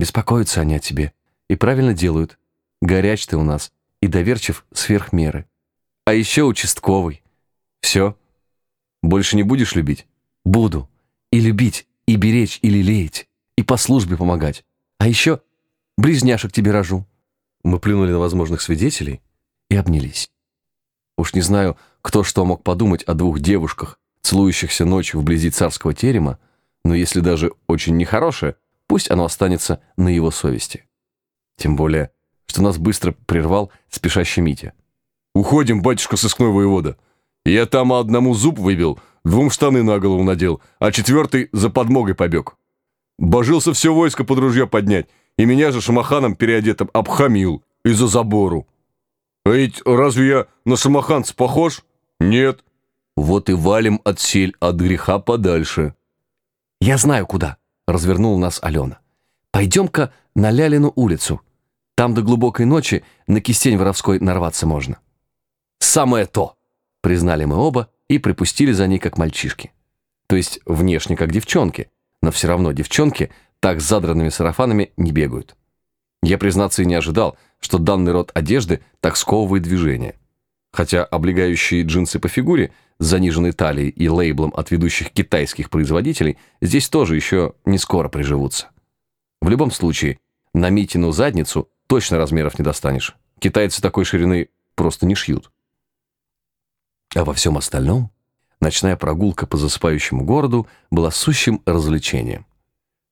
Беспокоятся они о тебе. И правильно делают. Горяч ты у нас и доверчив сверх меры. А еще участковый. Все. Больше не будешь любить? Буду. И любить, и беречь, и лелеять, и по службе помогать. А еще близняшек тебе рожу. Мы плюнули на возможных свидетелей и обнялись. Уж не знаю, кто что мог подумать о двух девушках, целующихся ночью вблизи царского терема, но если даже очень нехорошее, пусть оно останется на его совести. Тем более, что нас быстро прервал спешащий Митя. «Уходим, батюшка сыскной воевода. Я там одному зуб выбил, двум штаны на голову надел, а четвертый за подмогой побег. Божился все войско под ружье поднять, и меня же шамаханом переодетым обхамил из-за забору. А ведь разве я на шамаханца похож? Нет. Вот и валим отсель от греха подальше. «Я знаю, куда», — развернула нас Алена. «Пойдем-ка на Лялину улицу. Там до глубокой ночи на кистень воровской нарваться можно». «Самое то!» — признали мы оба и припустили за ней, как мальчишки. То есть внешне, как девчонки, но все равно девчонки так с задранными сарафанами не бегают. Я, признаться, и не ожидал, что данный род одежды так сковывает движение. Хотя облегающие джинсы по фигуре заниженной талией и лейблом от ведущих китайских производителей здесь тоже еще не скоро приживутся. В любом случае, на Митину задницу точно размеров не достанешь. Китайцы такой ширины просто не шьют. А во всем остальном ночная прогулка по засыпающему городу была сущим развлечением.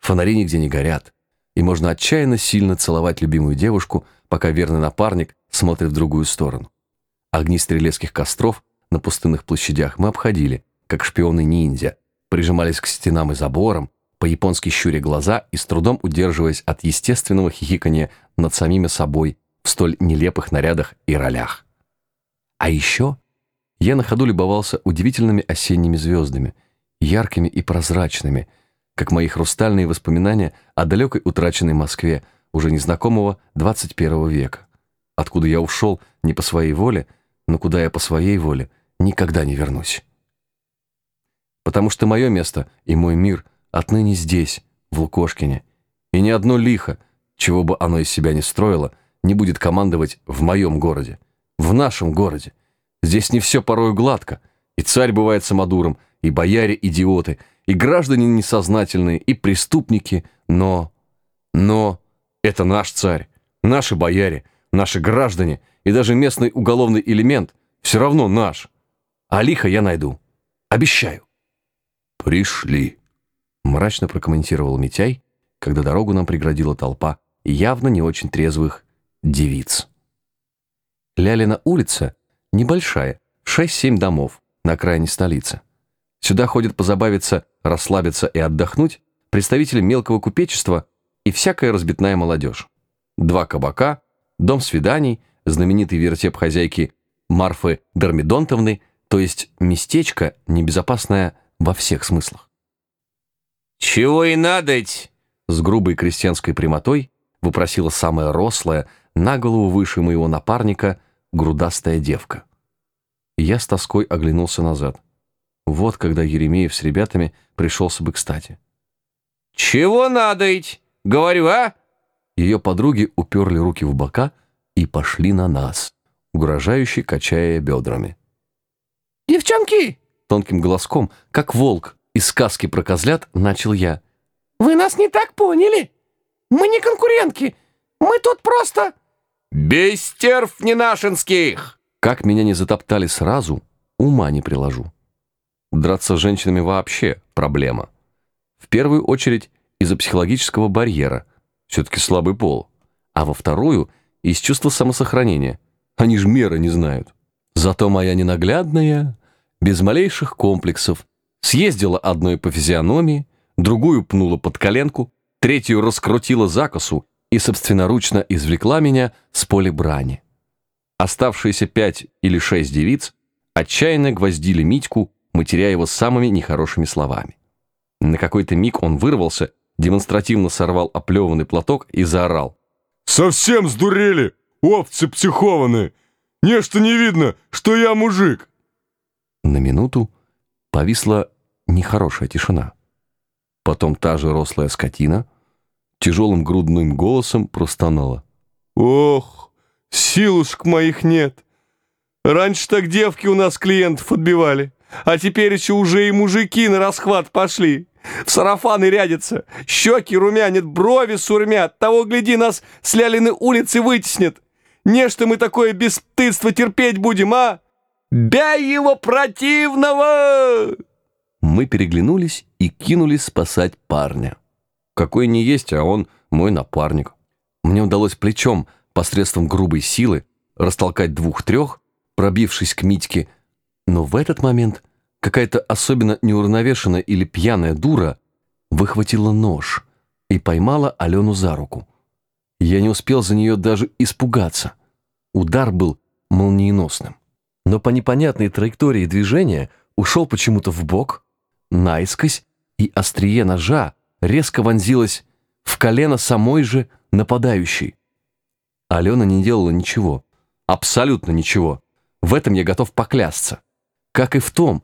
Фонари нигде не горят, и можно отчаянно сильно целовать любимую девушку, пока верный напарник смотрит в другую сторону. Огни стрелецких костров на пустынных площадях мы обходили, как шпионы-ниндзя, прижимались к стенам и заборам, по-японски щуря глаза и с трудом удерживаясь от естественного хихикания над самими собой в столь нелепых нарядах и ролях. А еще я на ходу любовался удивительными осенними звездами, яркими и прозрачными, как мои хрустальные воспоминания о далекой утраченной Москве уже незнакомого 21 века, откуда я ушел не по своей воле, но куда я по своей воле никогда не вернусь. Потому что мое место и мой мир отныне здесь, в Лукошкине, и ни одно лихо, чего бы оно из себя не строило, не будет командовать в моем городе, в нашем городе. Здесь не все порою гладко, и царь бывает самодуром, и бояре идиоты, и граждане несознательные, и преступники, но... Но это наш царь, наши бояре, наши граждане, и даже местный уголовный элемент все равно наш. А лихо я найду. Обещаю. «Пришли», — мрачно прокомментировал Митяй, когда дорогу нам преградила толпа явно не очень трезвых девиц. Лялина улица небольшая, 6-7 домов на окраине столицы. Сюда ходят позабавиться, расслабиться и отдохнуть представители мелкого купечества и всякая разбитная молодежь. Два кабака, дом свиданий, знаменитый вертеп хозяйки Марфы Дермидонтовны, то есть местечко небезопасное во всех смыслах. «Чего и надоть?» С грубой крестьянской прямотой выпросила самая рослая, на голову выше моего напарника, грудастая девка. Я с тоской оглянулся назад. Вот когда Еремеев с ребятами пришелся бы кстати. «Чего надоть? Говорю, а?» Ее подруги уперли руки в бока и пошли на нас, угрожающе качая бедрами. «Девчонки!» Тонким голоском, как волк из сказки про козлят, начал я. «Вы нас не так поняли. Мы не конкурентки. Мы тут просто...» «Бей стерв ненашинских!» Как меня не затоптали сразу, ума не приложу. Драться с женщинами вообще проблема. В первую очередь из-за психологического барьера, все-таки слабый пол, а во вторую — из чувства самосохранения. Они же меры не знают. Зато моя ненаглядная, без малейших комплексов, съездила одной по физиономии, другую пнула под коленку, третью раскрутила закосу и собственноручно извлекла меня с поля брани. Оставшиеся пять или шесть девиц отчаянно гвоздили Митьку, матеря его самыми нехорошими словами. На какой-то миг он вырвался, демонстративно сорвал оплеванный платок и заорал. «Совсем сдурели, овцы психованные! Нечто не видно, что я мужик!» На минуту повисла нехорошая тишина. Потом та же рослая скотина, тяжелым грудным голосом простонала. «Ох, силушек моих нет! Раньше так девки у нас клиентов отбивали, а теперь еще уже и мужики на расхват пошли. В сарафаны рядятся, щеки румянят, брови сурмят, того, гляди, нас с Лялиной улицы вытеснят. Не что мы такое бесстыдство терпеть будем, а? Бей его противного!» Мы переглянулись и кинулись спасать парня. Какой не есть, а он мой напарник. Мне удалось плечом, посредством грубой силы, растолкать двух-трех, пробившись к Митьке, но в этот момент какая-то особенно неуравновешенная или пьяная дура выхватила нож и поймала Алену за руку. Я не успел за нее даже испугаться. Удар был молниеносным. Но по непонятной траектории движения ушел почему-то в бок, наискось, и острие ножа резко вонзилось в колено самой же нападающей. Алена не делала ничего. Абсолютно ничего. В этом я готов поклясться. Как и в том,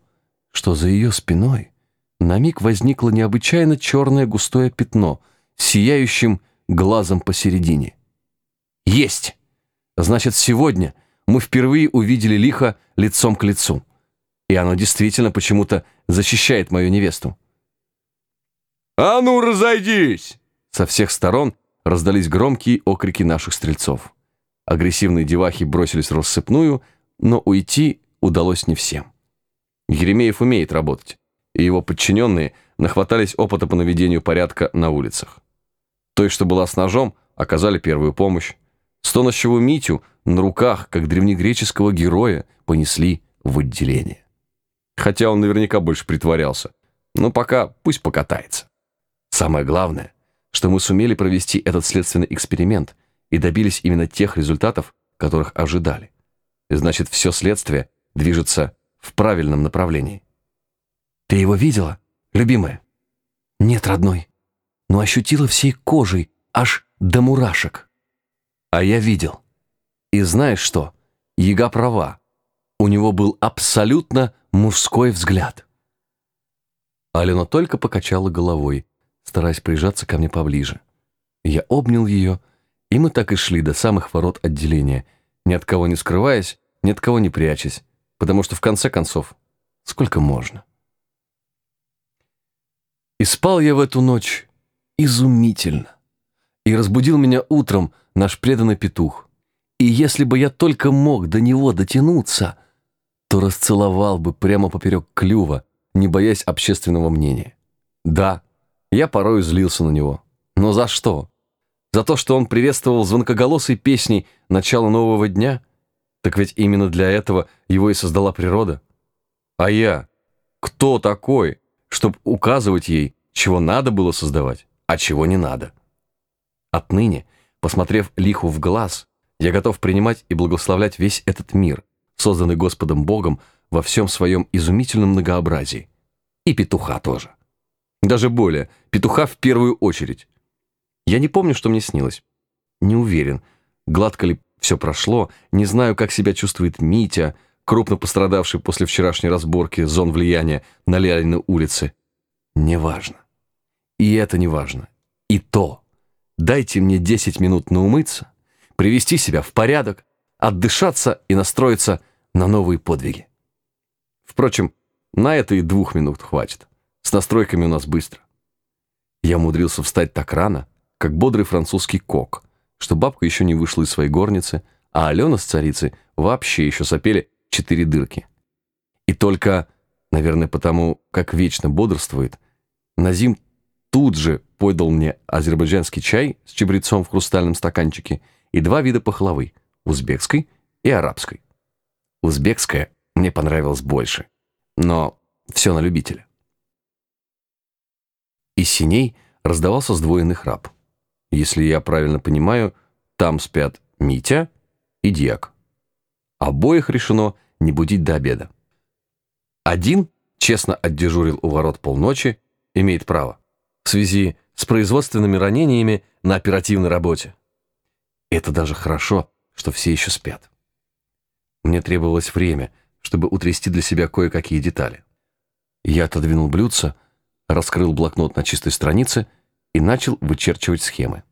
что за ее спиной на миг возникло необычайно черное густое пятно, сияющим глазом посередине. Есть! Значит, сегодня мы впервые увидели лихо лицом к лицу. И оно действительно почему-то защищает мою невесту. «А ну, разойдись!» Со всех сторон раздались громкие окрики наших стрельцов. Агрессивные девахи бросились в рассыпную, но уйти удалось не всем. Еремеев умеет работать, и его подчиненные нахватались опыта по наведению порядка на улицах. Той, что была с ножом, оказали первую помощь. Стонущего Митю на руках, как древнегреческого героя, понесли в отделение. Хотя он наверняка больше притворялся. Но пока пусть покатается. Самое главное, что мы сумели провести этот следственный эксперимент и добились именно тех результатов, которых ожидали. Значит, все следствие движется в правильном направлении. Ты его видела, любимая? Нет, родной. Но ощутила всей кожей, аж до мурашек. А я видел. И знаешь что? Яга права. У него был абсолютно мужской взгляд. Алена только покачала головой, стараясь прижаться ко мне поближе. Я обнял ее, и мы так и шли до самых ворот отделения, ни от кого не скрываясь, ни от кого не прячась, потому что в конце концов, сколько можно. И спал я в эту ночь изумительно. И разбудил меня утром наш преданный петух. И если бы я только мог до него дотянуться, то расцеловал бы прямо поперек клюва, не боясь общественного мнения. Да, я порой злился на него. Но за что? За то, что он приветствовал звонкоголосой песней начала нового дня? Так ведь именно для этого его и создала природа. А я? Кто такой, чтобы указывать ей, чего надо было создавать, а чего не надо? Отныне, посмотрев лиху в глаз, я готов принимать и благословлять весь этот мир, созданный Господом Богом во всем своем изумительном многообразии. И петуха тоже. Даже более, петуха в первую очередь. Я не помню, что мне снилось. Не уверен, гладко ли все прошло, не знаю, как себя чувствует Митя, крупно пострадавший после вчерашней разборки зон влияния на Лялиной улице. Неважно. И это не важно. И то. Дайте мне 10 минут наумыться, привести себя в порядок, отдышаться и настроиться на новые подвиги. Впрочем, на это и двух минут хватит. С настройками у нас быстро. Я умудрился встать так рано, как бодрый французский кок, что бабка еще не вышла из своей горницы, а Алена с царицей вообще еще сопели четыре дырки. И только, наверное, потому, как вечно бодрствует, Назим тут же подал мне азербайджанский чай с чабрецом в хрустальном стаканчике и два вида пахлавы – узбекской и арабской. Узбекская мне понравилась больше, но все на любителя. Из синей раздавался сдвоенный храп. Если я правильно понимаю, там спят Митя и Дьяк. Обоих решено не будить до обеда. Один честно отдежурил у ворот полночи, имеет право, в связи с производственными ранениями на оперативной работе. Это даже хорошо, что все еще спят. Мне требовалось время, чтобы утрясти для себя кое-какие детали. Я отодвинул блюдце, раскрыл блокнот на чистой странице и начал вычерчивать схемы.